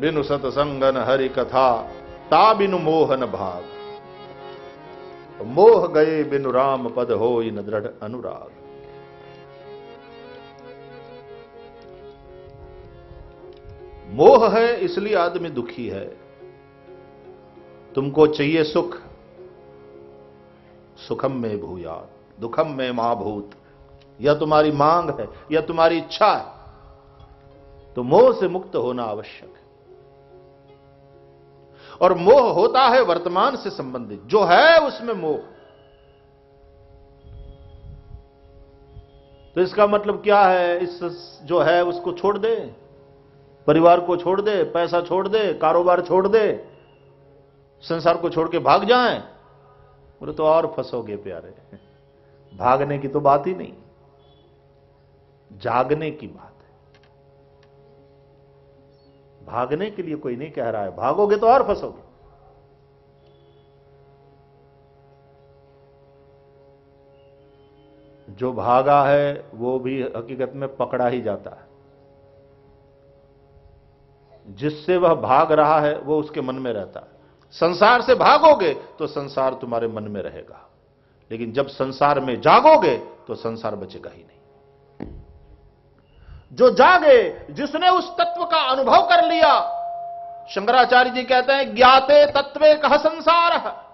बिनु सतसंगन हरि कथा, ता बिनु मोहन भाग। मोह गए बिनु राम पद हो इन दृढ़ अनुराग। मोह है, इसलिए आदमी दुखी है। तुमको चाहिए सुख, सुखम में भूया दुखम में महाभूत। यह तुम्हारी मांग है यह तुम्हारी इच्छा है तो मोह से मुक्त होना आवश्यक है। और मोह होता है वर्तमान से संबंधित। जो है उसमें मोह। तो इसका मतलब क्या है? इस जो है उसको छोड़ दे। परिवार को छोड़ दे, पैसा छोड़ दे, कारोबार छोड़ दे, संसार को छोड़ के भाग जाए। बोले तो और फंसोगे प्यारे। भागने की तो बात ही नहीं। जागने की बात। भागने के लिए कोई नहीं कह रहा है, भागोगे तो और फंसोगे। जो भागा है, वो भी हकीकत में पकड़ा ही जाता है। जिससे वह भाग रहा है, वो उसके मन में रहता है। संसार से भागोगे तो संसार तुम्हारे मन में रहेगा। लेकिन जब संसार में जागोगे तो संसार बचेगा ही नहीं। जो जागे, जिसने उस तत्व का अनुभव कर लिया। शंकराचार्य जी कहते हैं, ज्ञाते तत्वे कह संसार।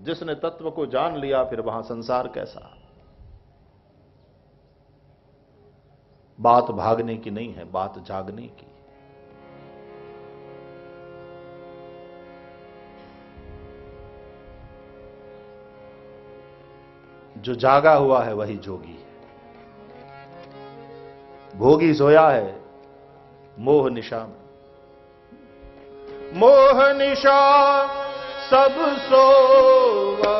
जिसने तत्व को जान लिया, फिर वहाँ संसार कैसा? बात भागने की नहीं है, बात जागने की। जो जागा हुआ है, वही जोगी है। भोगी सोया है मोह निशा में मोह निशा सब सोवा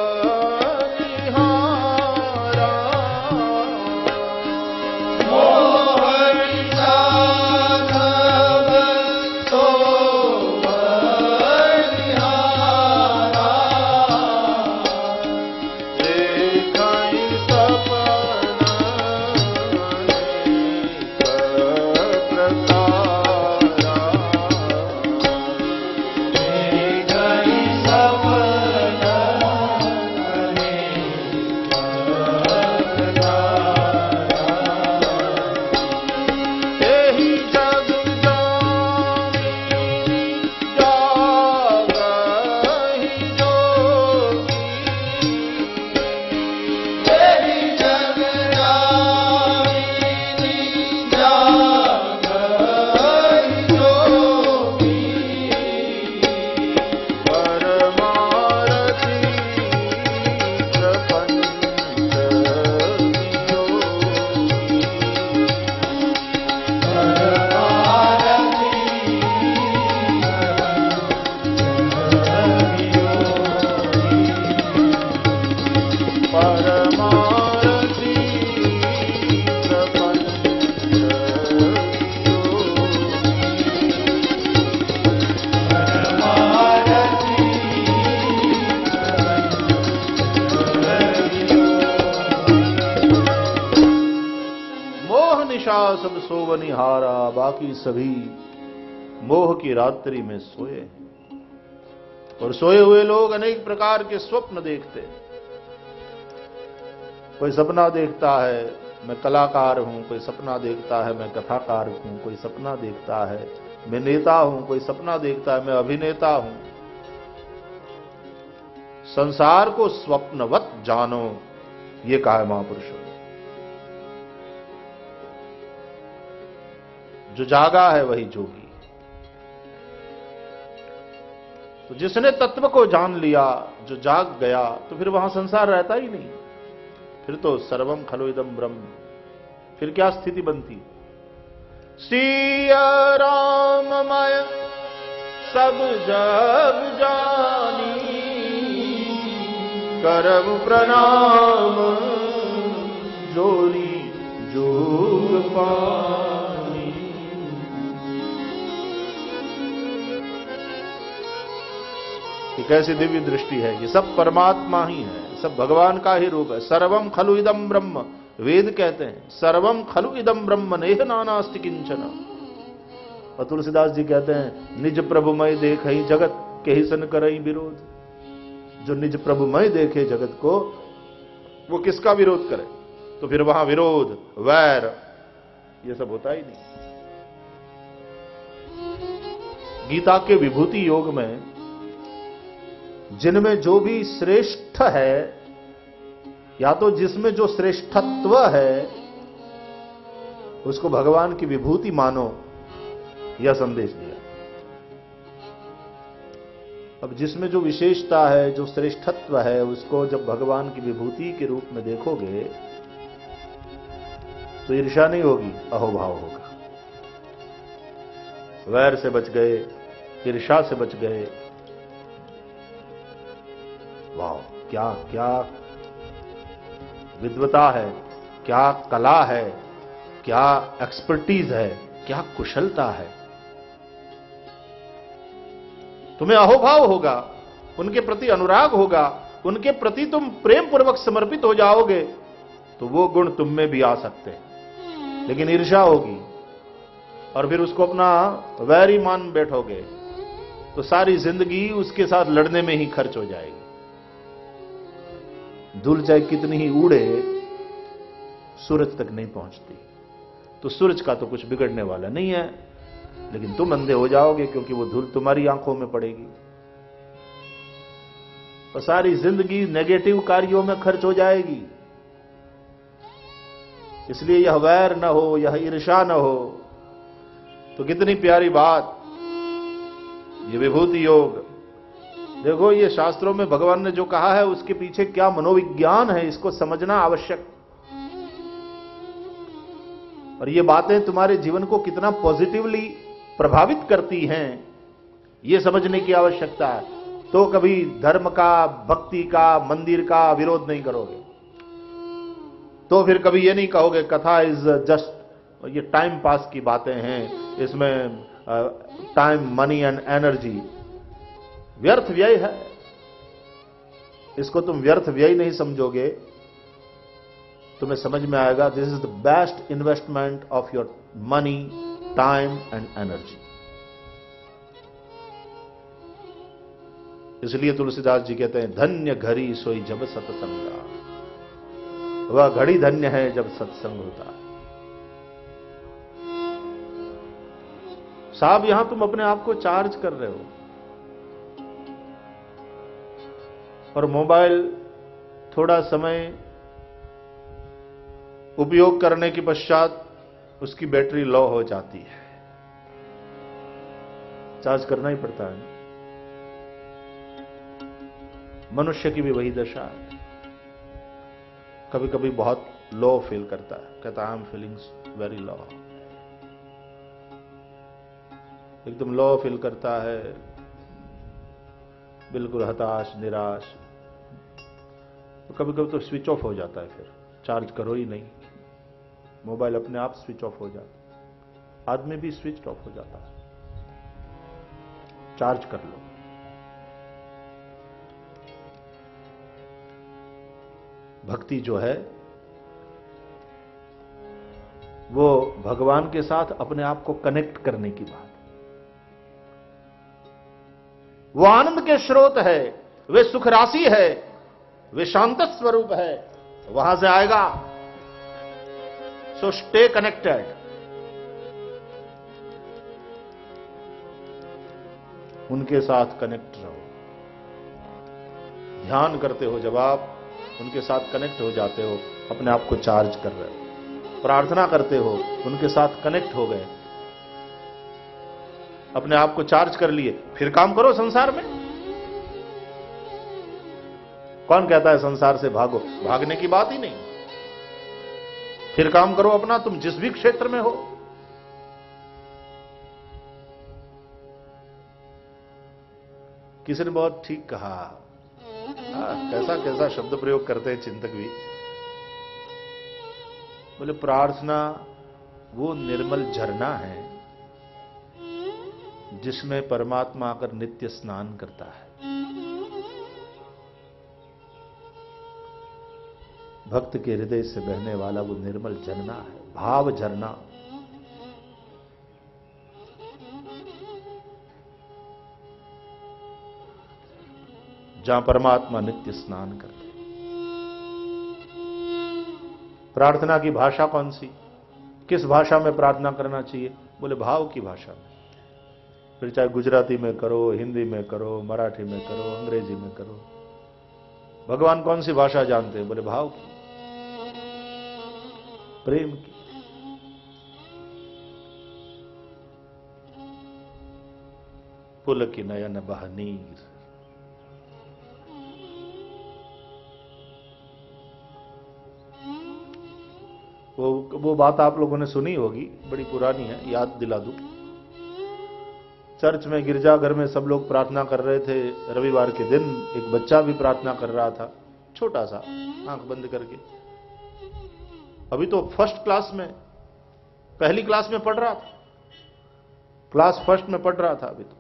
सोवनिहारा बाकी सभी मोह की रात्रि में सोए हैं। और सोए हुए लोग अनेक प्रकार के स्वप्न देखते कोई सपना देखता है, मैं कलाकार हूँ, कोई सपना देखता है, मैं कथाकार हूँ, कोई सपना देखता है, मैं नेता हूँ, कोई सपना देखता है, मैं अभिनेता हूँ। संसार को स्वप्नवत जानो, ये कहा है महापुरुषों। जो जागा है वही जोगी। तो जिसने तत्व को जान लिया, जो जाग गया तो फिर वहाँ संसार रहता ही नहीं। फिर तो सर्वम खलो इदम ब्रह्म। फिर क्या स्थिति बनती? सिया राममय, सब जग जानी करम प्रणाम, जोरी जोग पा कि कैसी दिव्य दृष्टि है कि सब परमात्मा ही है, सब भगवान का ही रूप है। सर्वम खलु इदम ब्रह्म। वेद कहते हैं सर्वम खलु इदम ब्रह्म, नेह नानास्ति किंचन और तुलसीदास जी कहते हैं, निज प्रभुमय देख ही जगत के ही सन कर विरोध। जो निज प्रभुमय देखे जगत को, वो किसका विरोध करे? तो फिर वहाँ विरोध, वैर, ये सब होता ही नहीं। गीता के विभूति योग में जिनमें जो भी श्रेष्ठ है, या तो जिसमें जो श्रेष्ठत्व है, उसको भगवान की विभूति मानो, यह संदेश दिया। अब जिसमें जो विशेषता है, जो श्रेष्ठत्व है, उसको जब भगवान की विभूति के रूप में देखोगे तो ईर्षा नहीं होगी, अहोभाव होगा। वैर से बच गए ईर्षा से बच गए क्या क्या विद्वता है क्या कला है क्या एक्सपर्टीज है क्या कुशलता है? तुम्हें अहोभाव होगा उनके प्रति अनुराग होगा उनके प्रति तुम प्रेम पूर्वक समर्पित हो जाओगे तो वो गुण तुम में भी आ सकते हैं। लेकिन ईर्षा होगी और फिर उसको अपना वैरी मान बैठोगे तो सारी ज़िंदगी उसके साथ लड़ने में ही खर्च हो जाएगी। धूल चाहे कितनी ही उड़े, सूरज तक नहीं पहुँचती। तो सूरज का तो कुछ बिगड़ने वाला नहीं है, लेकिन तुम अंधे हो जाओगे क्योंकि वो धूल तुम्हारी आँखों में पड़ेगी। और सारी ज़िंदगी नेगेटिव कार्यों में खर्च हो जाएगी। इसलिए यह वैर न हो, यह ईर्षा न हो। तो कितनी प्यारी बात, ये विभूति योग। देखो, ये शास्त्रों में भगवान ने जो कहा है, उसके पीछे क्या मनोविज्ञान है, इसको समझना आवश्यक। और ये बातें तुम्हारे जीवन को कितना पॉजिटिवली प्रभावित करती हैं, ये समझने की आवश्यकता है। तो कभी धर्म का, भक्ति का, मंदिर का विरोध नहीं करोगे। तो फिर कभी ये नहीं कहोगे, कथा इज़ जस्ट ये टाइम पास की बातें हैं। इसमें टाइम मनी एंड एनर्जी व्यर्थ व्यय है। इसको तुम व्यर्थ व्यय नहीं समझोगे। तुम्हें समझ में आएगा this is the best investment of your money time and energy इसलिए तुलसीदास जी कहते हैं, धन्य घड़ी सोई जब सत्संगा। वह घड़ी धन्य है जब सत्संग होता है। साहब, यहाँ तुम अपने आप को चार्ज कर रहे हो। और मोबाइल थोड़ा समय उपयोग करने के पश्चात उसकी बैटरी लो हो जाती है। चार्ज करना ही पड़ता है। मनुष्य की भी वही दशा है। कभी कभी बहुत लो फील करता है। कहता I am feelings very low एकदम लो फील करता है। बिल्कुल हताश, निराश। तो कभी कभी तो स्विच ऑफ़ हो जाता है फिर। चार्ज करो ही नहीं। मोबाइल अपने आप स्विच ऑफ़ हो जाता आदमी भी स्विच ऑफ़ हो जाता है। चार्ज कर लो। भक्ति जो है, वो भगवान के साथ अपने आप को कनेक्ट करने की बात वो आनंद के स्रोत है, वे सुख राशि है वे शांत स्वरूप है, वहाँ से आएगा। सो स्टे कनेक्टेड उनके साथ कनेक्ट रहो। ध्यान करते हो जब आप उनके साथ कनेक्ट हो जाते हो, अपने आप को चार्ज कर रहे हो। प्रार्थना करते हो, उनके साथ कनेक्ट हो गए। अपने आप को चार्ज कर लिए, फिर काम करो संसार में। कौन कहता है संसार से भागो? भागने की बात ही नहीं। फिर काम करो अपना तुम जिस भी क्षेत्र में हो। किसी ने बहुत ठीक कहा। आ, हाँ, कैसा कैसा शब्द प्रयोग करते हैं चिंतक भी। बोले प्रार्थना वो निर्मल झरना है जिसमें परमात्मा आकर नित्य स्नान करता है। भक्त के हृदय से बहने वाला वो निर्मल झरना है, भाव झरना। जहाँ परमात्मा नित्य स्नान करते प्रार्थना की भाषा कौन सी? किस भाषा में प्रार्थना करना चाहिए? बोले, भाव की भाषा में। फिर चाहे गुजराती में करो, हिंदी में करो, मराठी में करो, अंग्रेज़ी में करो। भगवान कौन सी भाषा जानते हैं? बोले, भाव की। प्रेम की। पुल की नयन बहनीर। वो वो बात आप लोगों ने सुनी होगी, बड़ी पुरानी है, याद दिला दूँ। चर्च में, गिरजाघर में सब लोग प्रार्थना कर रहे थे, रविवार के दिन एक बच्चा भी प्रार्थना कर रहा था, छोटा सा, आँख बंद करके। अभी तो फ़र्स्ट क्लास में, पहली क्लास में पढ़ रहा था। क्लास फ़र्स्ट में पढ़ रहा था अभी तो।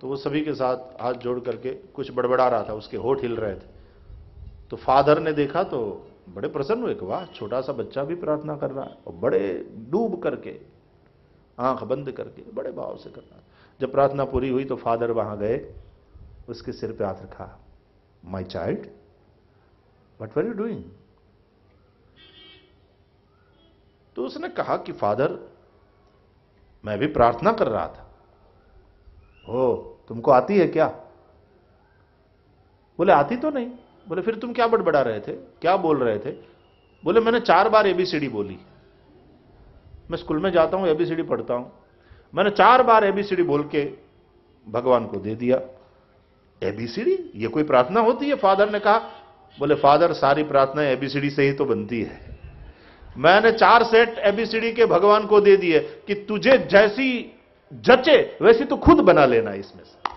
तो वो सभी के साथ हाथ जोड़ करके कुछ बड़बड़ा रहा था, उसके होठ हिल रहे थे। तो फादर ने देखा तो बड़े प्रसन्न हुए कि वाह छोटा सा बच्चा भी प्रार्थना कर रहा है। और बड़े डूब करके, आँख बंद करके, बड़े भाव से कर रहा जब प्रार्थना पूरी हुई तो फादर वहाँ गए, उसके सिर पे हाथ रखा। My child what were you doing तो उसने कहा कि, फादर, मैं भी प्रार्थना कर रहा था। ओ, तुमको आती है क्या? बोले, आती तो नहीं। बोले, फिर तुम क्या बड़बड़ा रहे थे? क्या बोल रहे थे? बोले, मैंने चार बार एबीसीडी बोली। मैं स्कूल में जाता हूँ एबीसीडी पढ़ता हूँ। मैंने चार बार एबीसीडी बोल के भगवान को दे दिया। एबीसीडी ये कोई प्रार्थना होती है? फादर ने कहा, बोले, फादर, सारी प्रार्थना एबीसीडी से ही तो बनती है। मैंने चार सेट एबीसीडी के भगवान को दे दिए कि तुझे जैसी जचे, वैसी तो खुद बना लेना इसमें से।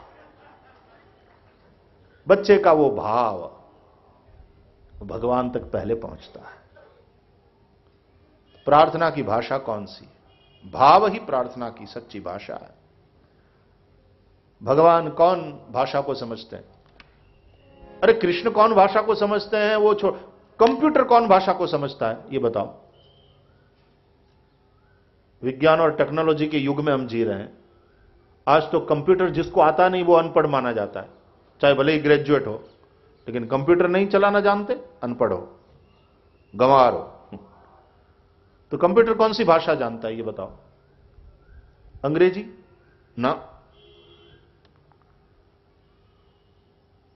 बच्चे का वो भाव भगवान तक पहले पहुँचता है। प्रार्थना की भाषा कौन सी? भाव ही प्रार्थना की सच्ची भाषा है। भगवान कौन भाषा को समझते हैं? अरे कृष्ण कौन भाषा को समझते हैं? वो छोड़, कंप्यूटर कौन भाषा को समझता है? ये बताओ। विज्ञान और टेक्नोलॉजी के युग में हम जी रहे हैं। आज तो कंप्यूटर जिसको आता नहीं, वो अनपढ़ माना जाता है। चाहे भले ही ग्रेजुएट हो, लेकिन कंप्यूटर नहीं चलाना जानते, अनपढ़ हो, गंवार हो। तो कंप्यूटर कौन सी भाषा जानता है, ये बताओ। अंग्रेज़ी? ना।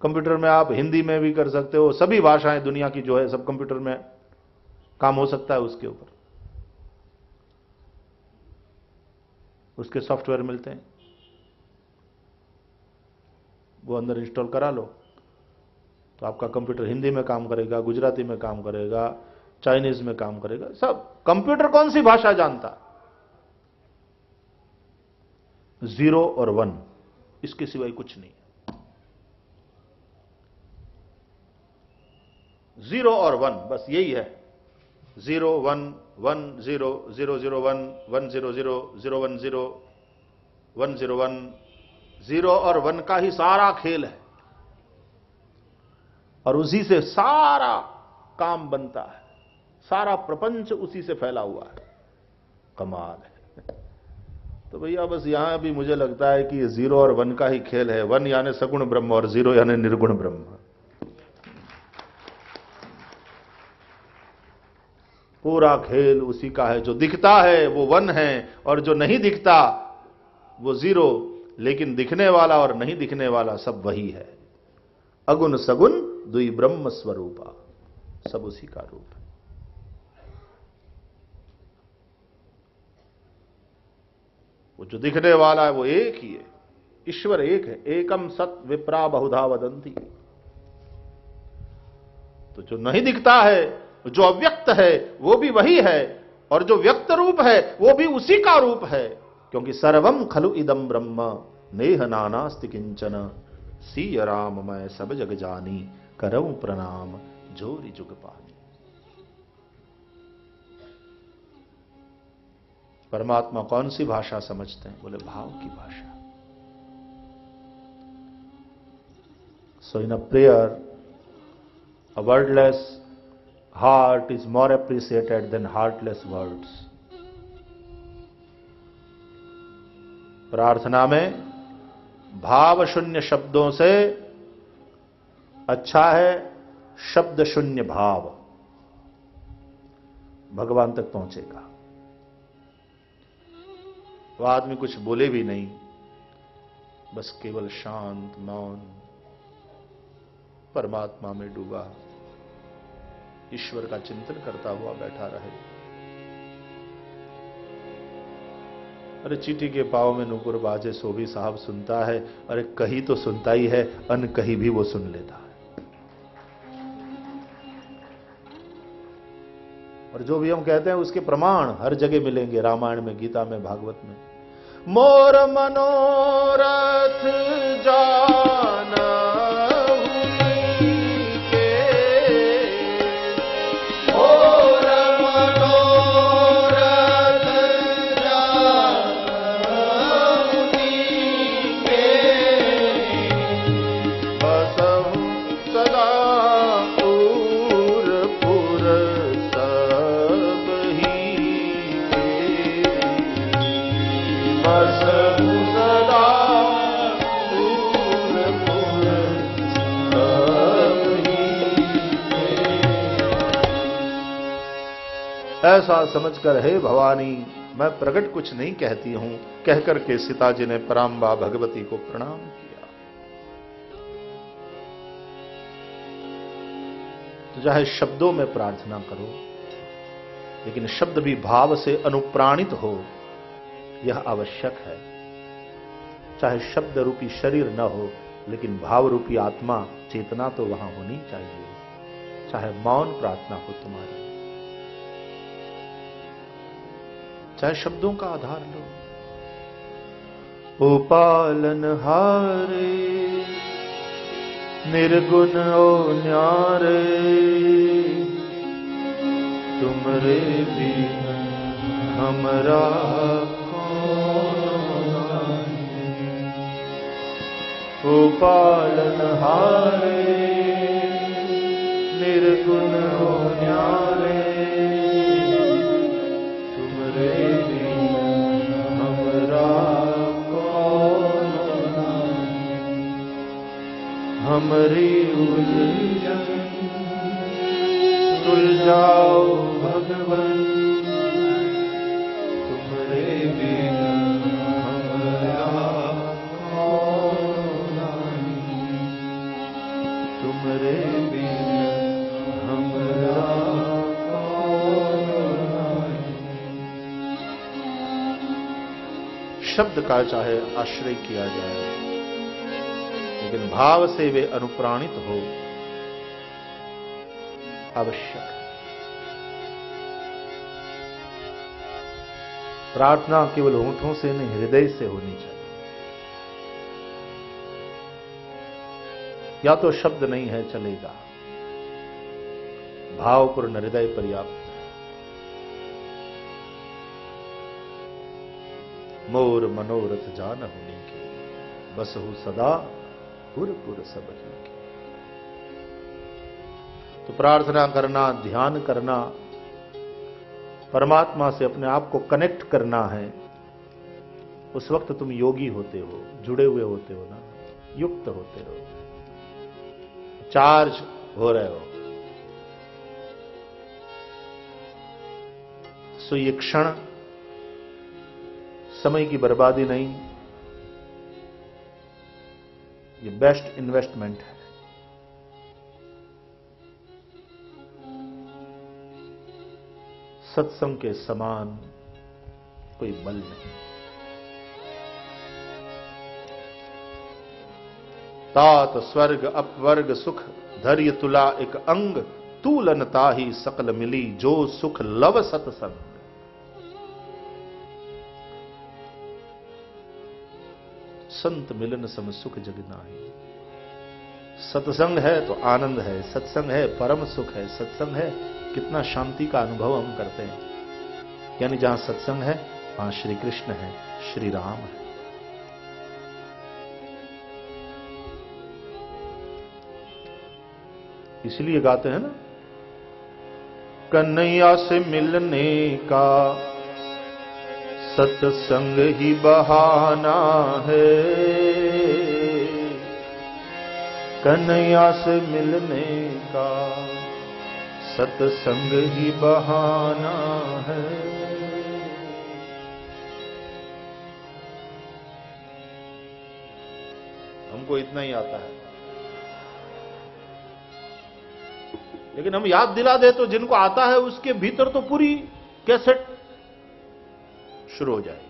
कंप्यूटर में आप हिंदी में भी कर सकते हो, सभी भाषाएँ दुनिया की जो है, सब कंप्यूटर में काम हो सकता है उसके ऊपर। उसके सॉफ्टवेयर मिलते हैं। वो अंदर इंस्टॉल करा लो। तो आपका कंप्यूटर हिंदी में काम करेगा, गुजराती में काम करेगा, चाइनीज़ में काम करेगा। सब कंप्यूटर कौन सी भाषा जानता? ज़ीरो और वन। इसके सिवाय कुछ नहीं ज़ीरो और वन, बस यही है। Zero, one one zero zero zero one one zero zero zero one zero one zero one zero और वन का ही सारा खेल है। और उसी से सारा काम बनता है। सारा प्रपंच उसी से फैला हुआ है। कमाल है। तो भैया, बस यहाँ भी मुझे लगता है कि ज़ीरो और वन का ही खेल है। वन यानी सगुण ब्रह्म और ज़ीरो यानी निर्गुण ब्रह्म। पूरा खेल उसी का है जो दिखता है, वो वन है, और जो नहीं दिखता, वो ज़ीरो। लेकिन दिखने वाला और नहीं दिखने वाला सब वही है। अगुण सगुण दुई ब्रह्म स्वरूपा, सब उसी का रूप है। वो जो दिखने वाला है, वो एक ही है। ईश्वर एक है, एकम सत विप्रा बहुधा वदंती। तो जो नहीं दिखता है जो अव्यक्त है, वो भी वही है, और जो व्यक्त रूप है, वो भी उसी का रूप है। क्योंकि सर्वम खलु इदम ब्रह्म, नेह नानास्ति किंचन। सी राम मैं सब जग जानी करऊं प्रणाम, जोरी जुग पानी। परमात्मा कौन सी भाषा समझते हैं? बोले, भाव की भाषा। So in a prayer a wordless heart is more appreciated than heartless words प्रार्थना में भाव शून्य शब्दों से अच्छा है शब्द शून्य भाव। भगवान तक पहुंचेगा। वो आदमी कुछ बोले भी नहीं, बस केवल शांत मौन परमात्मा में डूबा। ईश्वर का चिंतन करता हुआ बैठा रहे। अरे चीटी के पाव में नुकुर बाजे सो भी साहब सुनता है, अरे कहीं तो सुनता ही है, अन कहीं भी वो सुन लेता है। और जो भी हम कहते हैं उसके प्रमाण हर जगह मिलेंगे रामायण में, गीता में, भागवत में। मोर मनोरथ जाना ऐसा समझकर, हे भवानी, मैं प्रकट कुछ नहीं कहती हूँ, कहकर के सीता जी ने पराम्बा भगवती को प्रणाम किया। तो चाहे शब्दों में प्रार्थना करो, लेकिन शब्द भी भाव से अनुप्राणित हो, यह आवश्यक है। चाहे शब्द रूपी शरीर न हो, लेकिन भाव रूपी आत्मा, चेतना तो वहाँ होनी चाहिए। चाहे मौन प्रार्थना हो तुम्हारी। चाहे शब्दों का आधार लो। ओ पालन हारे, निर्गुण ओ न्यारे तुमरे भी हमरा ओ पालन हारे, निर्गुण का चाहे आश्रय किया जाए, लेकिन भाव से वे अनुप्राणित हो आवश्यक। प्रार्थना केवल होठों से नहीं, हृदय से होनी चाहिए। या तो शब्द नहीं है, चलेगा। भावपूर्ण हृदय पर्याप्त मोर मनोरथ जान होने के। बस हो सदा पुर पुर सब ही तो प्रार्थना करना, ध्यान करना, परमात्मा से अपने आप को कनेक्ट करना है। उस वक्त तुम योगी होते हो, जुड़े हुए होते हो ना, युक्त होते हो चार्ज हो रहे हो। सो ये क्षण समय की बर्बादी नहीं। ये बेस्ट इन्वेस्टमेंट है। सत्संग के समान कोई बल नहीं। तात स्वर्ग, अपवर्ग, सुख, धैर्य तुला एक अंग, तूलनता ही सकल मिली, जो सुख लव सत्संग। संत मिलन सम सुख जगना है सत्संग है तो आनंद है, सत्संग है परम सुख है, सत्संग है कितना शांति का अनुभव हम करते हैं। यानी जहाँ सत्संग है, वहाँ श्री कृष्ण है, श्री राम है। इसलिए गाते हैं ना, कन्हैया से मिलने का सत्संग ही बहाना है। कन्हैया से मिलने का सत्संग ही बहाना है। हमको इतना ही आता है। लेकिन हम याद दिला दे तो जिनको आता है उसके भीतर तो पूरी कैसेट शुरू हो जाएगी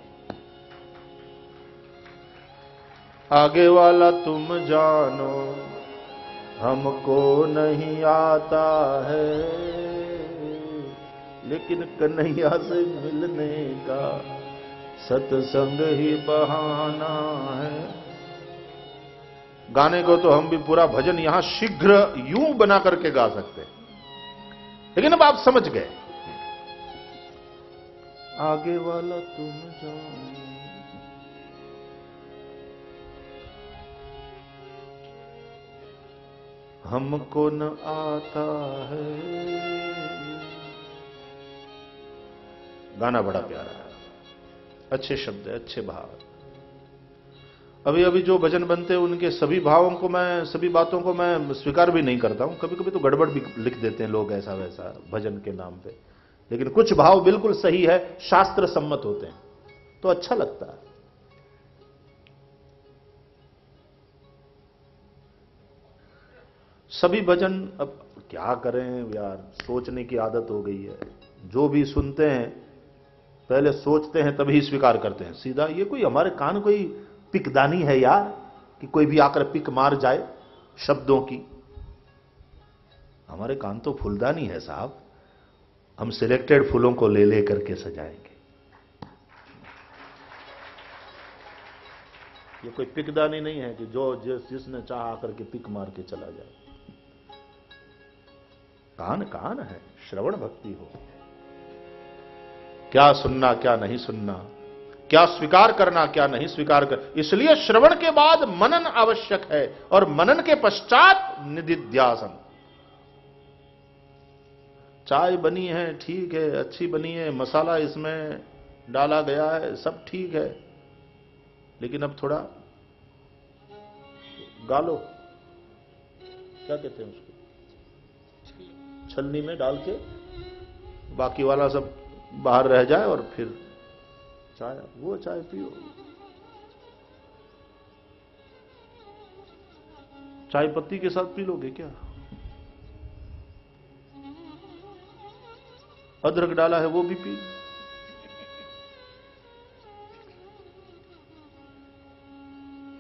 आगे वाला तुम जानो, हमको नहीं आता है। लेकिन कन्हैया से मिलने का सत्संग ही बहाना है। गाने को तो हम भी पूरा भजन यहाँ शीघ्र यूँ बना करके गा सकते हैं। लेकिन अब आप समझ गए। आगे वाला तुम जानो। हमको न आता है। गाना बड़ा प्यारा है। अच्छे शब्द है, अच्छे भाव। अभी अभी जो भजन बनते हैं, उनके सभी भावों को मैं, सभी बातों को मैं स्वीकार भी नहीं करता हूँ। कभी कभी तो गड़बड़ भी लिख देते हैं लोग ऐसा वैसा भजन के नाम पे। लेकिन कुछ भाव बिल्कुल सही है, शास्त्र सम्मत होते हैं। तो अच्छा लगता है। सभी भजन, अब क्या करें यार, सोचने की आदत हो गई है। जो भी सुनते हैं, पहले सोचते हैं, तभी स्वीकार करते हैं। सीधा, ये कोई हमारे कान कोई पिकदानी है यार, कि कोई भी आकर पिक मार जाए शब्दों की। हमारे कान तो फुलदानी है साहब। हम सिलेक्टेड फूलों को ले ले करके सजाएँगे। ये कोई पिकदानी नहीं है कि जो जिस, जिसने चाह आकर के पिक मार के चला जाए। कान कान है, श्रवण भक्ति हो। क्या सुनना, क्या नहीं सुनना? क्या स्वीकार करना, क्या नहीं स्वीकार कर? इसलिए श्रवण के बाद मनन आवश्यक है और मनन के पश्चात निधिध्यासन। चाय बनी है, ठीक है, अच्छी बनी है, मसाला इसमें डाला गया है, सब ठीक है। लेकिन अब थोड़ा गालो। क्या कहते हैं उसको? छलनी में डाल के बाकी वाला सब बाहर रह जाए और फिर चाय, वो चाय पियो। चाय पत्ती के साथ पी लोगे क्या? अदरक डाला है वो भी पी।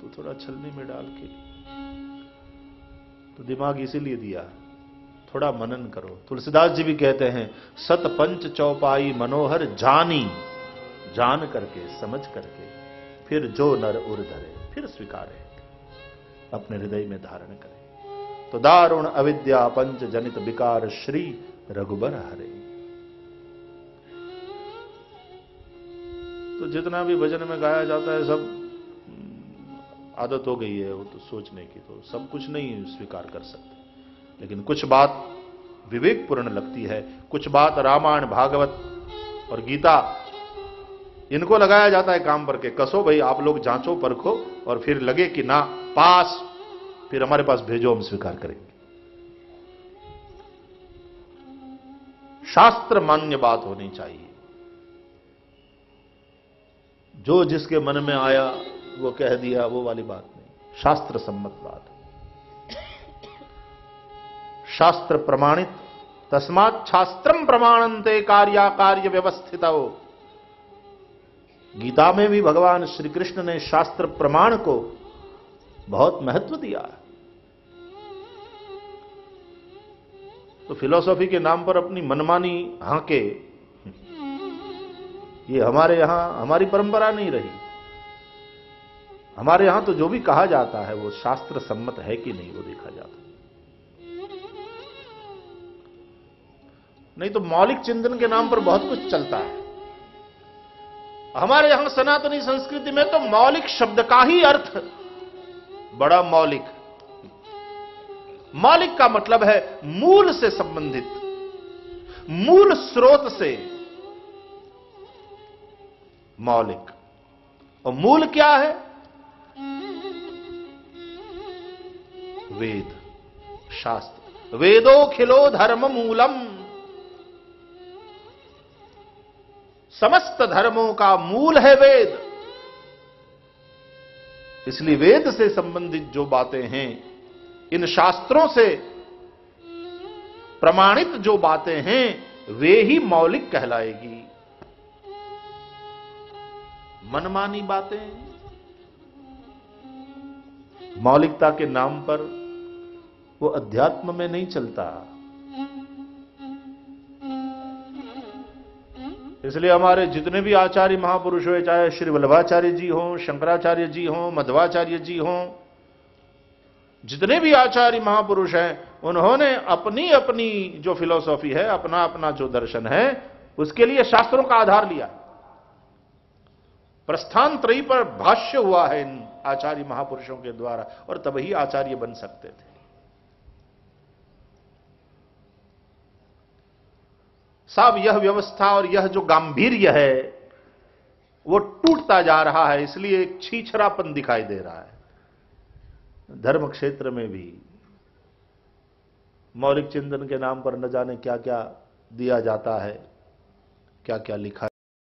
तो थोड़ा छलनी में डाल के। तो दिमाग इसीलिए दिया थोड़ा मनन करो। तुलसीदास जी भी कहते हैं, सत पंच चौपाई मनोहर जानी। जान करके, समझ करके, फिर जो नर उर धरे, फिर स्वीकारे। अपने हृदय में धारण करे। तो दारुण अविद्या पंच जनित विकार श्री रघुबर हरे। तो जितना भी भजन में गाया जाता है, सब आदत हो गई है वो तो सोचने की तो सब कुछ नहीं स्वीकार कर सकते। लेकिन कुछ बात विवेकपूर्ण लगती है, कुछ बात रामायण, भागवत और गीता, इनको लगाया जाता है काम पर के, कसो भाई, आप लोग जांचो, परखो और फिर लगे कि ना, पास, फिर हमारे पास भेजो, हम स्वीकार करेंगे। शास्त्र मान्य बात होनी चाहिए। जो जिसके मन में आया, वो कह दिया, वो वाली बात नहीं। शास्त्र सम्मत बात। शास्त्र प्रमाणित, तस्मात शास्त्रम प्रमाणंते कार्या कार्य व्यवस्थित। हो गीता में भी भगवान श्री कृष्ण ने शास्त्र प्रमाण को बहुत महत्व दिया तो फिलोसॉफी के नाम पर अपनी मनमानी हाके ये हमारे यहाँ, हमारी परंपरा नहीं रही। हमारे यहाँ तो जो भी कहा जाता है, वो शास्त्र सम्मत है कि नहीं, वो देखा जाता। नहीं तो मौलिक चिंतन के नाम पर बहुत कुछ चलता है। हमारे यहाँ सनातनी संस्कृति में तो मौलिक शब्द का ही अर्थ बड़ा मौलिक। मौलिक का मतलब है मूल से संबंधित, मूल स्रोत से मौलिक। और मूल क्या है? वेद, शास्त्र। वेदो खिलो धर्म मूलम। समस्त धर्मों का मूल है वेद। इसलिए वेद से संबंधित जो बातें हैं, इन शास्त्रों से प्रमाणित जो बातें हैं, वे ही मौलिक कहलाएगी। मनमानी बातें, मौलिकता के नाम पर वो अध्यात्म में नहीं चलता। इसलिए हमारे जितने भी आचार्य महापुरुष हुए, चाहे श्री वल्लभाचार्य जी हों, शंकराचार्य जी हों, मध्वाचार्य जी हों, जितने भी आचार्य महापुरुष हैं, उन्होंने अपनी अपनी जो फिलोसॉफी है, अपना अपना जो दर्शन है, उसके लिए शास्त्रों का आधार लिया। प्रस्थान त्रयी पर भाष्य हुआ है इन आचार्य महापुरुषों के द्वारा, और तभी आचार्य बन सकते थे। साहब, यह व्यवस्था और यह जो गांधीर्य है, वो टूटता जा रहा है, इसलिए एक छीछरापन दिखाई दे रहा है। धर्म क्षेत्र में भी मौलिक चिंतन के नाम पर न जाने क्या क्या दिया जाता है क्या क्या लिखा